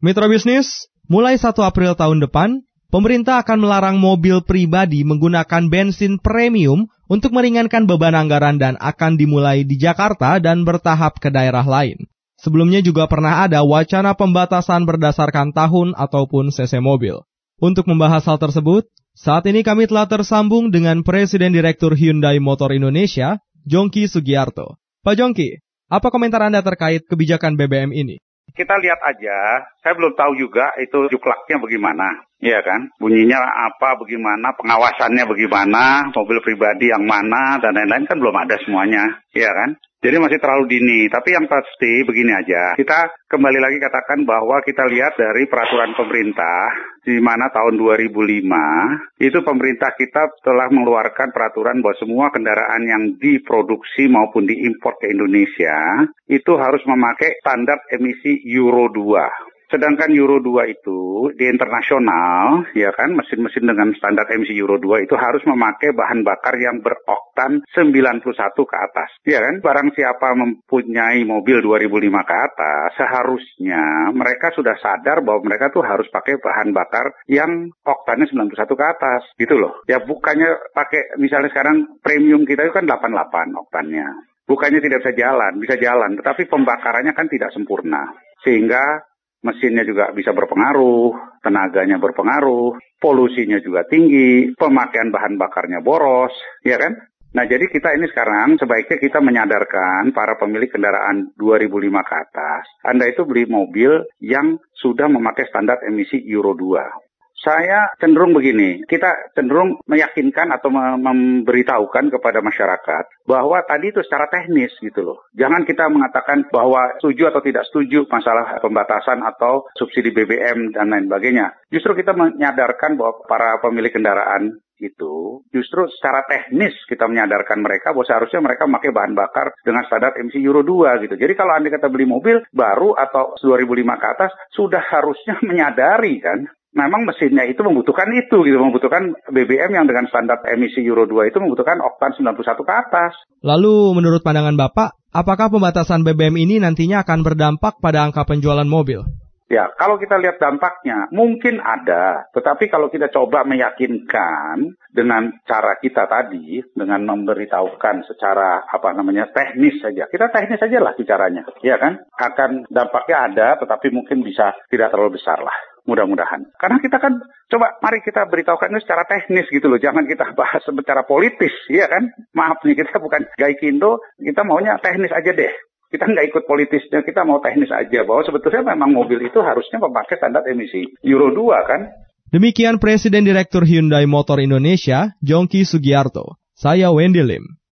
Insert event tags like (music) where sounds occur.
Mitra bisnis, mulai 1 April tahun depan, pemerintah akan melarang mobil pribadi menggunakan bensin premium untuk meringankan beban anggaran dan akan dimulai di Jakarta dan bertahap ke daerah lain. Sebelumnya juga pernah ada wacana pembatasan berdasarkan tahun ataupun cc mobil. Untuk membahas hal tersebut, saat ini kami telah tersambung dengan Presiden Direktur Hyundai Motor Indonesia, Jongki Sugiarto. Pak Jongki, apa komentar Anda terkait kebijakan BBM ini? Kita lihat aja, saya belum tahu juga itu juklaknya bagaimana. Iya kan? Bunyinya apa, bagaimana, pengawasannya bagaimana, mobil pribadi yang mana, dan lain-lain kan belum ada semuanya. Iya kan? Jadi masih terlalu dini. Tapi yang pasti begini aja. Kita kembali lagi katakan bahwa kita lihat dari peraturan pemerintah di mana tahun 2005 itu pemerintah kita telah mengeluarkan peraturan bahwa semua kendaraan yang diproduksi maupun diimpor ke Indonesia itu harus memakai standar emisi Euro 2. Sedangkan Euro 2 itu di internasional, ya kan, mesin-mesin dengan standar emisi Euro 2 itu harus memakai bahan bakar yang beroktan 91 ke atas. Ya kan, barang siapa mempunyai mobil 2005 ke atas, seharusnya mereka sudah sadar bahwa mereka tuh harus pakai bahan bakar yang oktannya 91 ke atas, gitu loh. Ya bukannya pakai, misalnya sekarang premium kita itu kan 88 oktannya. Bukannya tidak bisa jalan, bisa jalan, tetapi pembakarannya kan tidak sempurna. Sehingga mesinnya juga bisa berpengaruh, tenaganya berpengaruh, polusinya juga tinggi, pemakaian bahan bakarnya boros, ya kan? Nah jadi kita ini sekarang sebaiknya kita menyadarkan para pemilik kendaraan 2005 ke atas. Anda itu beli mobil yang sudah memakai standar emisi Euro 2. Saya cenderung begini, kita cenderung meyakinkan atau memberitahukan kepada masyarakat bahwa tadi itu secara teknis gitu loh. Jangan kita mengatakan bahwa setuju atau tidak setuju masalah pembatasan atau subsidi BBM dan lain sebagainya. Justru kita menyadarkan bahwa para pemilik kendaraan itu justru secara teknis kita menyadarkan mereka bahwa seharusnya mereka memakai bahan bakar dengan standar emisi Euro 2 gitu. Jadi kalau Anda kata beli mobil baru atau 2005 ke atas sudah harusnya (laughs) menyadari kan memang mesinnya itu membutuhkan itu gitu, membutuhkan BBM yang dengan standar emisi Euro 2 itu membutuhkan oktan 91 ke atas. Lalu menurut pandangan Bapak, apakah pembatasan BBM ini nantinya akan berdampak pada angka penjualan mobil? Ya, kalau kita lihat dampaknya, mungkin ada. Tetapi kalau kita coba meyakinkan dengan cara kita tadi, dengan memberitahukan secara apa namanya teknis saja. Kita teknis saja lah bicaranya, ya kan? Akan dampaknya ada, tetapi mungkin bisa tidak terlalu besar lah mudah-mudahan. Karena kita kan, coba mari kita beritahukan ini secara teknis gitu loh, jangan kita (laughs) bahas secara politis, ya kan? Maaf nih, kita bukan gaikindo, kita maunya teknis aja deh. Kita nggak ikut politisnya, kita mau teknis aja. Bahwa sebetulnya memang mobil itu harusnya memakai standar emisi Euro 2 kan. Demikian Presiden Direktur Hyundai Motor Indonesia, Jongki Sugiarto. Saya Wendy Lim.